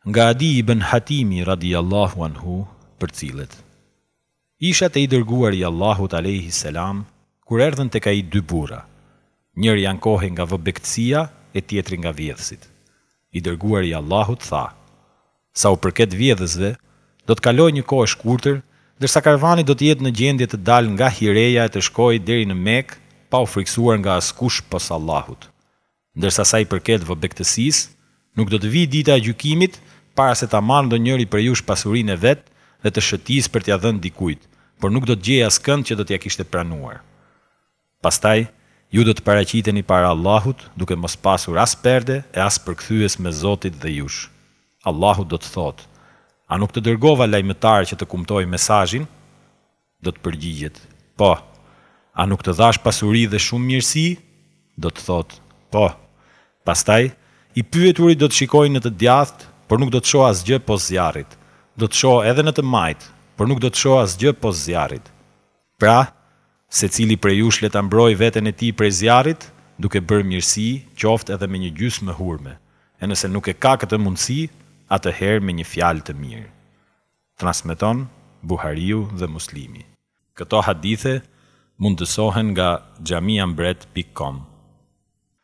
Nga Adi ibn Hatimi radhiyallahu anhu përcillet, Isha te i Dërguari i Allahut alejhi selam kur erdhën tek ai dy burra, njëri ankohej nga vobektësia e tjetri nga vjedhësit. I Dërguari i Allahut tha, Sa u përket vjedhësve, do të kalojë një kohë e shkurtër, ndërsa karvani do të jetë në gjendje të dalë nga Hireja e të shkojë deri në Mekë pa u frikësuar nga askush pos Allahut. Ndërsa sa i përket vobektësisë, nuk do të vijë dita e gjykimit para se ta marrë ndonjëri prej jush pasurinë e vet dhe të shëtisë për t'ia dhënë dikujt, por nuk do të gjejë askënd që do t'ia kishte pranuar. Pastaj, ju do të paraqiteni para Allahut duke mos pasur as perde e as përkthyes mes Zotit dhe jush. Allahu do të thotë, A nuk të dërgova lajmëtar që të të kumtojë mesazhin? Do të përgjigjet, Po. A nuk të dhashë pasuri dhe shumë mirësi? Do të thotë, Po. Pastaj, i pyeturi do të shikojë në të djathtë, por nuk do të shohë asgjë pos zjarrit. Do të shohë edhe në të majtë, por nuk do të shohë asgjë pos zjarrit. Pra, secili prej jush le ta mbrojë veten e tij prej zjarrit, duke bërë mirësi, qoftë edhe me një gjysmë hurme, e nëse nuk e ka këtë mundësi, atëherë me një fjalë të mirë. Transmeton Buhariu dhe Muslimi. Këto hadithe mundësohen nga xhamia mbret pik kom.